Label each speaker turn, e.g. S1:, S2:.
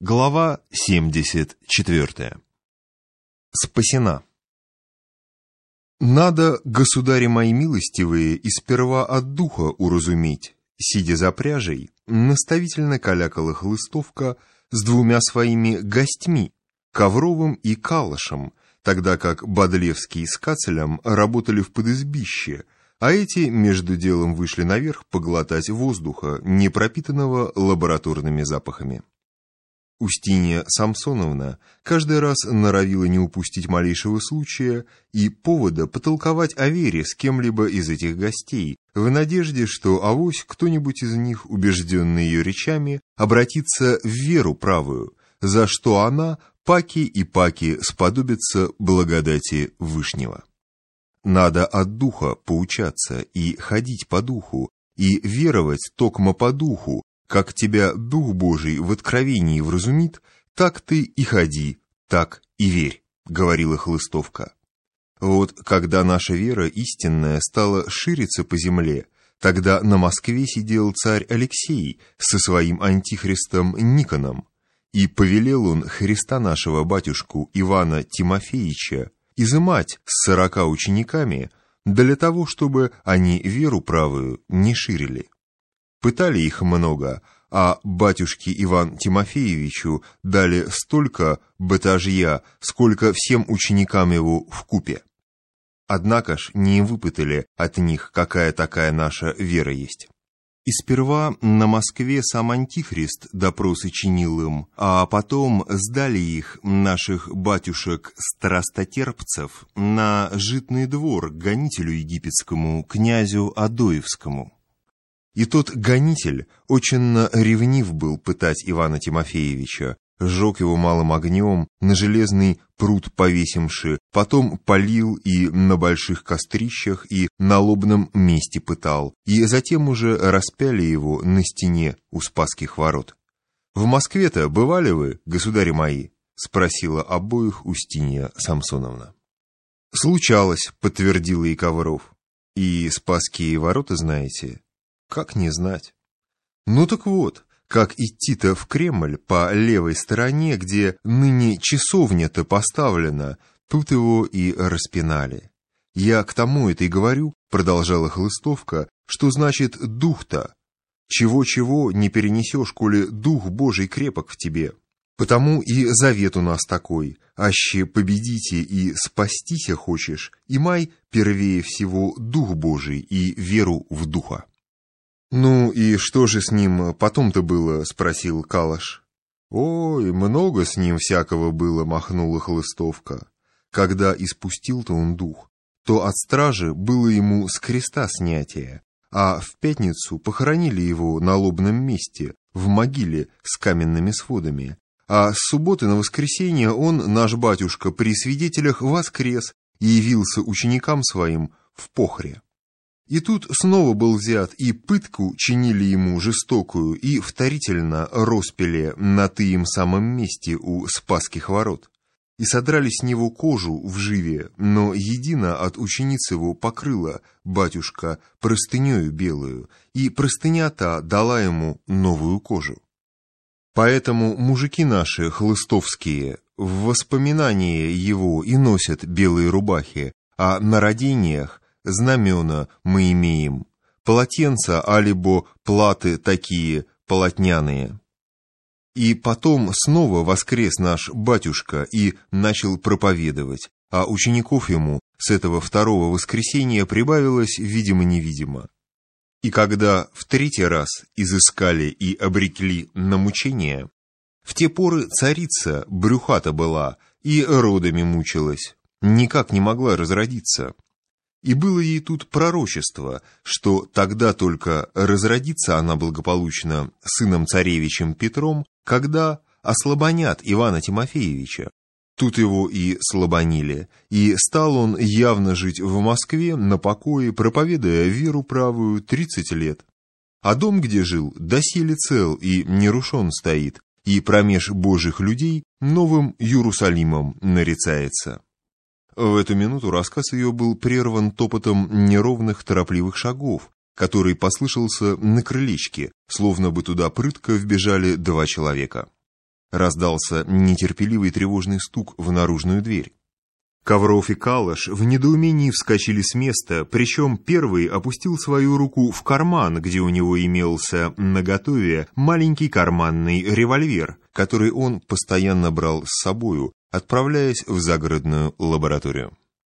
S1: Глава 74. Спасена. Надо, государи мои милостивые, и сперва от духа уразуметь, сидя за пряжей, наставительно калякала хлыстовка с двумя своими гостьми, Ковровым и Калышем, тогда как Бодлевский с Кацелем работали в подизбище, а эти между делом вышли наверх поглотать воздуха, не пропитанного лабораторными запахами. Устинья Самсоновна каждый раз норовила не упустить малейшего случая и повода потолковать о вере с кем-либо из этих гостей, в надежде, что авось кто-нибудь из них, убежденный ее речами, обратится в веру правую, за что она, паки и паки, сподобится благодати Вышнего. Надо от духа поучаться и ходить по духу, и веровать токмо по духу, как тебя Дух Божий в откровении вразумит, так ты и ходи, так и верь, говорила Хлыстовка. Вот когда наша вера истинная стала шириться по земле, тогда на Москве сидел царь Алексей со своим антихристом Никоном, и повелел он Христа нашего батюшку Ивана Тимофеевича изымать с сорока учениками для того, чтобы они веру правую не ширили. Пытали их много, а батюшке Иван Тимофеевичу дали столько батажья, сколько всем ученикам его в купе. Однако ж не выпытали от них, какая такая наша вера есть. И сперва на Москве сам Антихрист допросы чинил им, а потом сдали их, наших батюшек-страстотерпцев, на житный двор гонителю египетскому, князю Адоевскому. И тот гонитель очень ревнив был пытать Ивана Тимофеевича, сжег его малым огнем, на железный пруд повесимши, потом полил и на больших кострищах, и на лобном месте пытал, и затем уже распяли его на стене у Спасских ворот. «В Москве-то бывали вы, государи мои?» — спросила обоих Устинья Самсоновна. «Случалось», — подтвердил и Ковров. «И Спасские ворота знаете?» Как не знать? Ну так вот, как идти-то в Кремль по левой стороне, где ныне часовня-то поставлена, тут его и распинали. Я к тому это и говорю, продолжала Хлыстовка, что значит дух-то. Чего-чего не перенесешь, коли дух Божий крепок в тебе. Потому и завет у нас такой, аще победите и спастися хочешь, и май первее всего дух Божий и веру в духа. «Ну и что же с ним потом-то было?» — спросил Калаш. «Ой, много с ним всякого было», — махнула Хлыстовка. «Когда испустил-то он дух, то от стражи было ему с креста снятие, а в пятницу похоронили его на лобном месте, в могиле с каменными сводами. А с субботы на воскресенье он, наш батюшка, при свидетелях воскрес и явился ученикам своим в похре. И тут снова был взят, и пытку чинили ему жестокую, и вторительно роспили на тыем самом месте у Спасских ворот. И содрали с него кожу в живе, но едино от учениц его покрыла батюшка простынею белую, и простыня та дала ему новую кожу. Поэтому мужики наши, хлыстовские, в воспоминании его и носят белые рубахи, а на родениях знамена мы имеем, полотенца алибо платы такие полотняные. И потом снова воскрес наш батюшка и начал проповедовать, а учеников ему с этого второго воскресения прибавилось видимо-невидимо. И когда в третий раз изыскали и обрекли на мучения, в те поры царица брюхата была и родами мучилась, никак не могла разродиться. И было ей тут пророчество, что тогда только разродится она благополучно сыном царевичем Петром, когда ослабонят Ивана Тимофеевича. Тут его и слабонили, и стал он явно жить в Москве на покое, проповедуя веру правую тридцать лет. А дом, где жил, доселе цел и нерушен стоит, и промеж божьих людей новым Иерусалимом нарицается. В эту минуту рассказ ее был прерван топотом неровных торопливых шагов, который послышался на крылечке, словно бы туда прытко вбежали два человека. Раздался нетерпеливый тревожный стук в наружную дверь. Ковров и Калаш в недоумении вскочили с места, причем первый опустил свою руку в карман, где у него имелся наготове маленький карманный револьвер, который он постоянно брал с собою, отправляясь в загородную лабораторию.